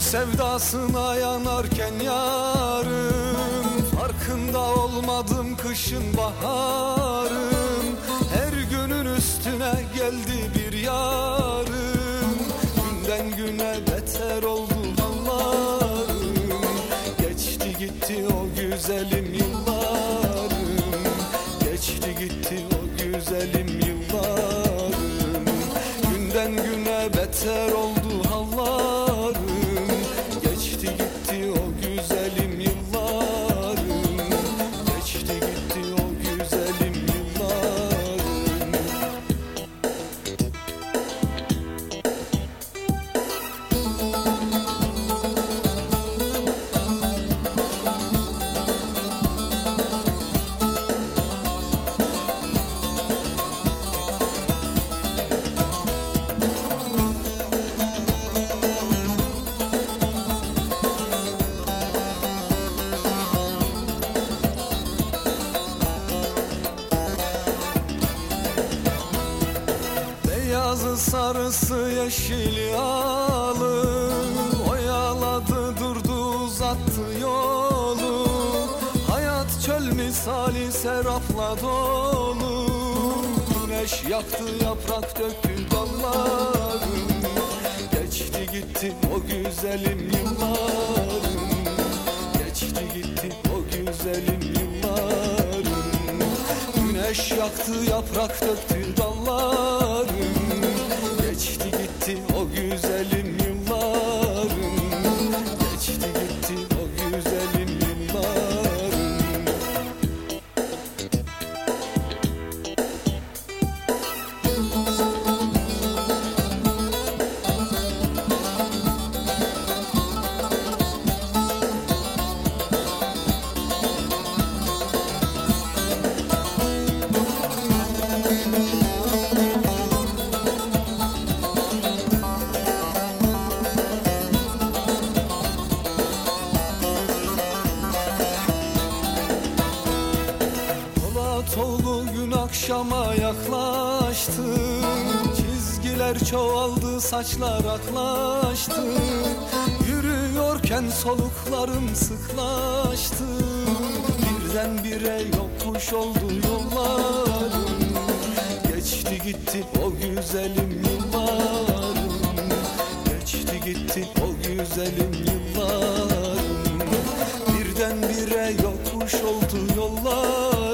sevdasına yanarken yarım Farkında olmadım kışın baharım Her günün üstüne geldi bir yarım Günden güne beter oldu hallarım Geçti gitti o güzelim yıllarım Beyazı sarısı yeşili alı Oyaladı durdu uzattı yolu. Hayat çöl misali serapla dolu. Güneş yaktı yaprak döktü dallarım Geçti gitti o güzelim yıllarım. Geçti gitti o güzelim yıllarım. Güneş yaktı yaprak döktü dallarım o akşama yaklaştı Çizgiler çoğaldı saçlar aklaştı. Yürüyorken soluklarım sıklaştı. Birdenbire yokuş oldu yollarım. Geçti gitti o güzelim yıllarım. Geçti gitti o güzelim yıllarım. Birdenbire yokuş oldu yollar